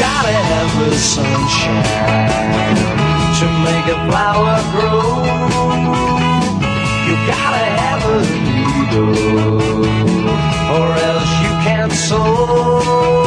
gotta have the sunshine to make a flower grow. You gotta have a needle, or else you can't sew.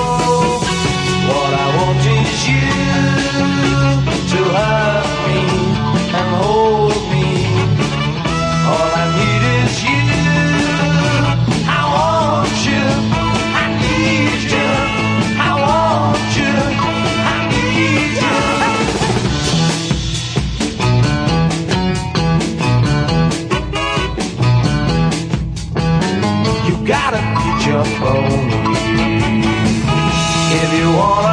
gotta get your phone. If you wanna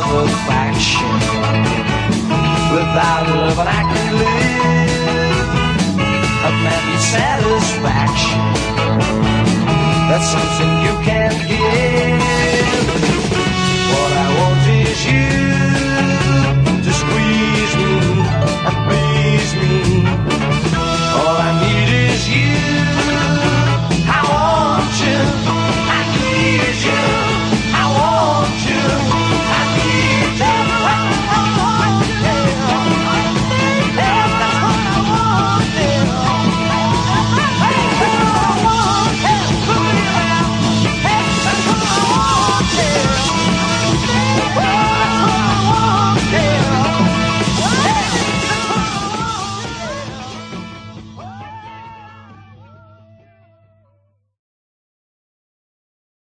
liquefaction. Without love, I can live. I've satisfaction. That's something you can't give.